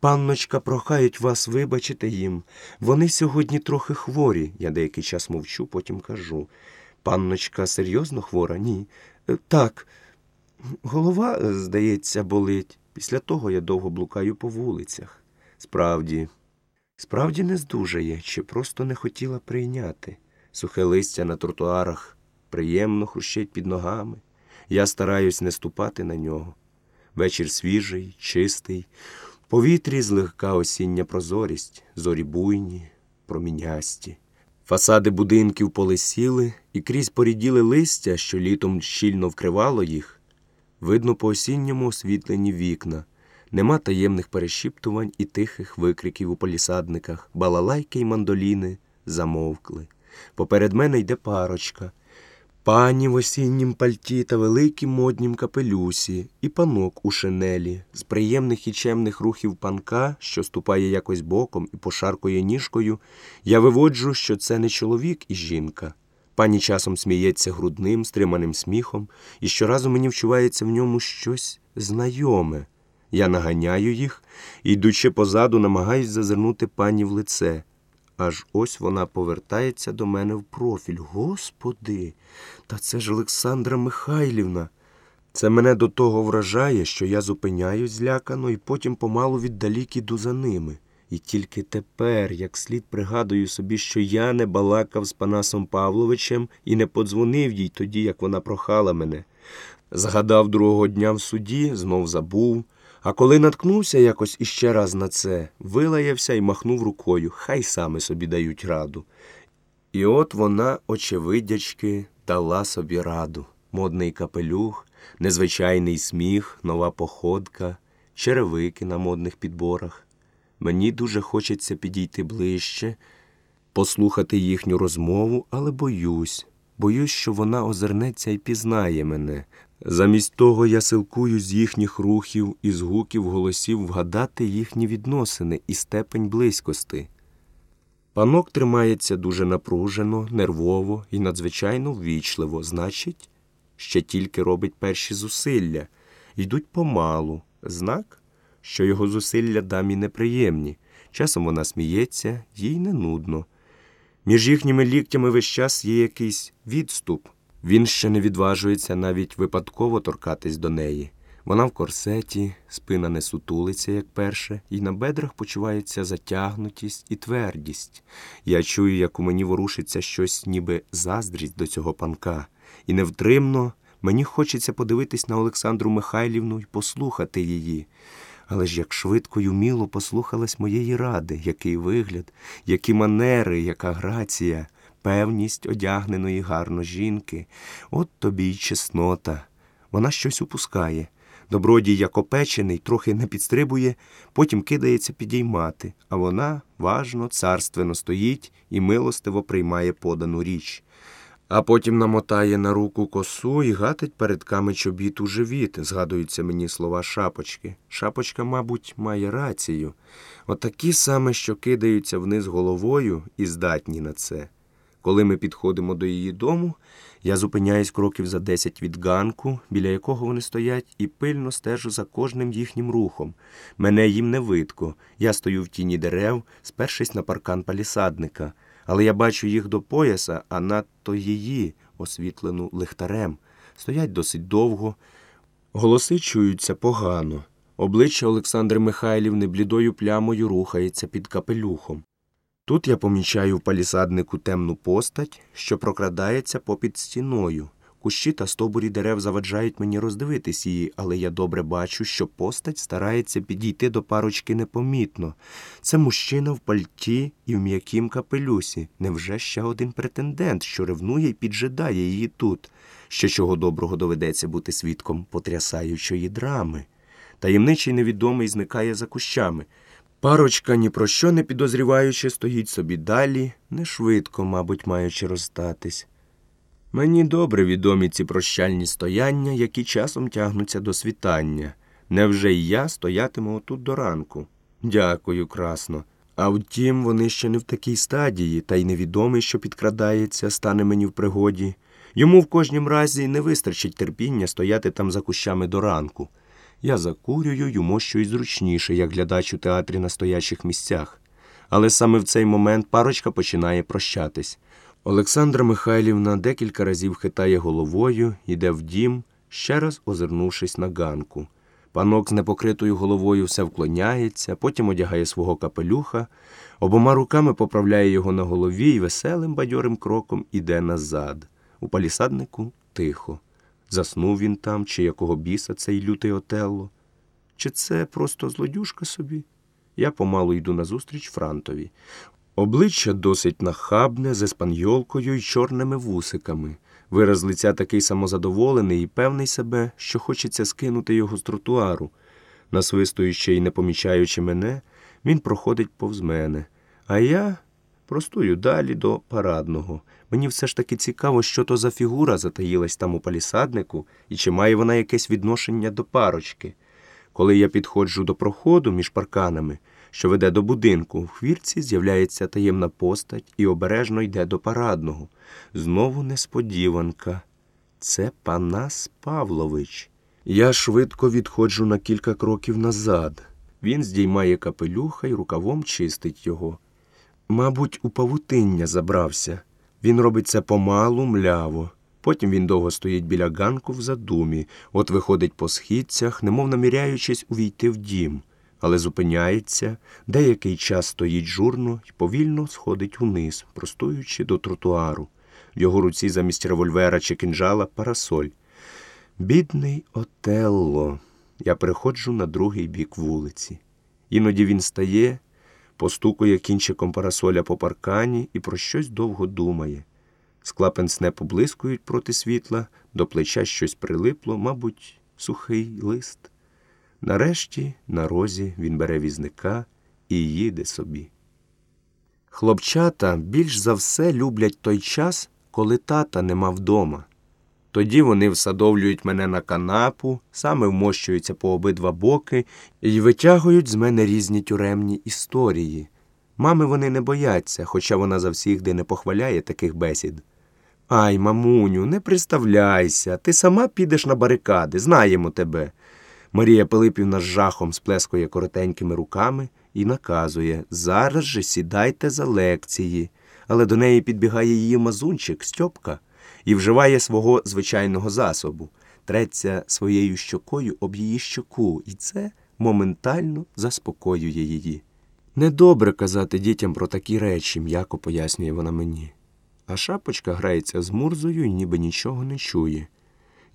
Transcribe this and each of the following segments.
Панночка прохають вас вибачити їм. Вони сьогодні трохи хворі. Я деякий час мовчу, потім кажу. Панночка серйозно хвора? Ні. «Е, Так. Голова, е, здається, болить. Після того я довго блукаю по вулицях. Справді, справді не здужає, чи просто не хотіла прийняти. Сухе листя на тротуарах приємно хрущить під ногами. Я стараюсь не ступати на нього. Вечір свіжий, чистий, повітрі злегка осіння прозорість, зорі буйні, промінясті. Фасади будинків полисіли, і крізь поріділи листя, що літом щільно вкривало їх, видно по осінньому освітлені вікна. Нема таємних перешіптувань і тихих викриків у полісадниках, балалайки й мандоліни замовкли. Поперед мене йде парочка. Пані в осіннім пальті та великім моднім капелюсі, і панок у шинелі, з приємних і чемних рухів панка, що ступає якось боком і пошаркує ніжкою, я виводжу, що це не чоловік і жінка. Пані часом сміється грудним, стриманим сміхом, і щоразу мені вчувається в ньому щось знайоме. Я наганяю їх і, йдучи позаду, намагаюсь зазирнути пані в лице. Аж ось вона повертається до мене в профіль. Господи, та це ж Олександра Михайлівна. Це мене до того вражає, що я зупиняюсь злякано і потім помалу віддалік іду за ними. І тільки тепер, як слід пригадую собі, що я не балакав з Панасом Павловичем і не подзвонив їй тоді, як вона прохала мене. Згадав другого дня в суді, знов забув. А коли наткнувся якось іще раз на це, вилаявся і махнув рукою, хай саме собі дають раду. І от вона, очевидячки, дала собі раду. Модний капелюх, незвичайний сміх, нова походка, черевики на модних підборах. Мені дуже хочеться підійти ближче, послухати їхню розмову, але боюсь. Боюсь, що вона озирнеться і пізнає мене. Замість того я силкую з їхніх рухів і звуків голосів вгадати їхні відносини і степень близькости. Панок тримається дуже напружено, нервово і надзвичайно ввічливо, значить, ще тільки робить перші зусилля, йдуть помалу, знак, що його зусилля дамі неприємні. Часом вона сміється, їй не нудно. Між їхніми ліктями весь час є якийсь відступ. Він ще не відважується навіть випадково торкатись до неї. Вона в корсеті, спина не сутулиться, як перше, і на бедрах почувається затягнутість і твердість. Я чую, як у мені ворушиться щось, ніби заздрість до цього панка, і невтримно мені хочеться подивитись на Олександру Михайлівну і послухати її. Але ж як швидко й уміло послухалась моєї ради, який вигляд, які манери, яка грація, певність одягненої гарно жінки. От тобі й чеснота. Вона щось упускає. Добродій, як опечений, трохи не підстрибує, потім кидається підіймати, а вона важно, царственно стоїть і милостиво приймає подану річ. А потім намотає на руку косу і гатить передками чобіт у живіт, згадуються мені слова шапочки. Шапочка, мабуть, має рацію. Отакі саме, що кидаються вниз головою і здатні на це. Коли ми підходимо до її дому, я зупиняюсь кроків за десять від ганку, біля якого вони стоять, і пильно стежу за кожним їхнім рухом. Мене їм не видко. Я стою в тіні дерев, спершись на паркан палісадника, але я бачу їх до пояса, а надто її, освітлену лихтарем. Стоять досить довго. Голоси чуються погано. Обличчя Олександри Михайлівни блідою плямою рухається під капелюхом. Тут я помічаю в палісаднику темну постать, що прокрадається попід стіною. Кущі та стобурі дерев заваджають мені роздивитись її, але я добре бачу, що постать старається підійти до парочки непомітно. Це мужчина в пальті і в м'якім капелюсі. Невже ще один претендент, що ревнує і піджидає її тут? Що чого доброго доведеться бути свідком потрясаючої драми. Таємничий невідомий зникає за кущами. Парочка, ні про що не підозріваючи, стоїть собі далі, не швидко, мабуть, маючи розстатись. Мені добре відомі ці прощальні стояння, які часом тягнуться до світання. Невже й я стоятиму отут до ранку? Дякую, красно. А втім, вони ще не в такій стадії, та й невідомий, що підкрадається, стане мені в пригоді. Йому в кожнім разі не вистачить терпіння стояти там за кущами до ранку. Я закурюю й умощуюсь зручніше, як глядач у театрі на стоячих місцях. Але саме в цей момент парочка починає прощатись. Олександра Михайлівна декілька разів хитає головою, йде в дім, ще раз озирнувшись на ганку. Панок з непокритою головою все вклоняється, потім одягає свого капелюха, обома руками поправляє його на голові і веселим бадьорим кроком іде назад. У палісаднику тихо. Заснув він там, чи якого біса цей лютий Отелло? Чи це просто злодюжка собі? Я помалу йду назустріч Франтові. Обличчя досить нахабне, з еспаньолкою й чорними вусиками. Вираз лиця такий самозадоволений і певний себе, що хочеться скинути його з тротуару. Насвистуючи і не помічаючи мене, він проходить повз мене. А я простую далі до парадного. Мені все ж таки цікаво, що то за фігура затаїлась там у палісаднику і чи має вона якесь відношення до парочки. Коли я підходжу до проходу між парканами, що веде до будинку, в хвірці з'являється таємна постать і обережно йде до парадного. Знову несподіванка. Це Панас Павлович. Я швидко відходжу на кілька кроків назад. Він здіймає капелюха й рукавом чистить його. Мабуть, у павутиння забрався. Він робить це помалу, мляво. Потім він довго стоїть біля ганку в задумі, от виходить по східцях, немов наміряючись увійти в дім, але зупиняється, деякий час стоїть журно і повільно сходить униз, простуючи до тротуару. В його руці замість револьвера чи кинджала парасоль. Бідний Отелло. Я переходжу на другий бік вулиці. Іноді він стає, постукує кінчиком парасоля по паркані і про щось довго думає. Скла пенсне поблискують проти світла, до плеча щось прилипло, мабуть, сухий лист. Нарешті на розі він бере візника і їде собі. Хлопчата більш за все люблять той час, коли тата нема вдома. Тоді вони всадовлюють мене на канапу, саме вмощуються по обидва боки і витягують з мене різні тюремні історії. Мами вони не бояться, хоча вона завсігди не похваляє таких бесід. Ай, мамуню, не приставляйся, ти сама підеш на барикади, знаємо тебе. Марія Пилипівна з жахом сплескує коротенькими руками і наказує зараз же сідайте за лекції. Але до неї підбігає її мазунчик Стьопка і вживає свого звичайного засобу, треться своєю щокою об її щоку, і це моментально заспокоює її. Недобре казати дітям про такі речі, м'яко пояснює вона мені. А шапочка грається з мурзою і ніби нічого не чує.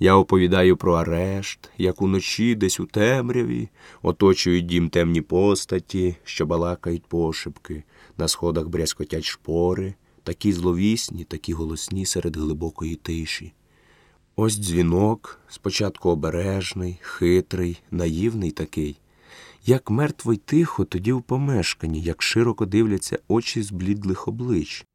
Я оповідаю про арешт, як уночі десь у темряві оточують дім темні постаті, що балакають пошепки, на сходах брязкотять шпори, такі зловісні, такі голосні серед глибокої тиші. Ось дзвінок, спочатку обережний, хитрий, наївний такий. Як мертво й тихо тоді в помешканні, як широко дивляться очі зблідлих облич.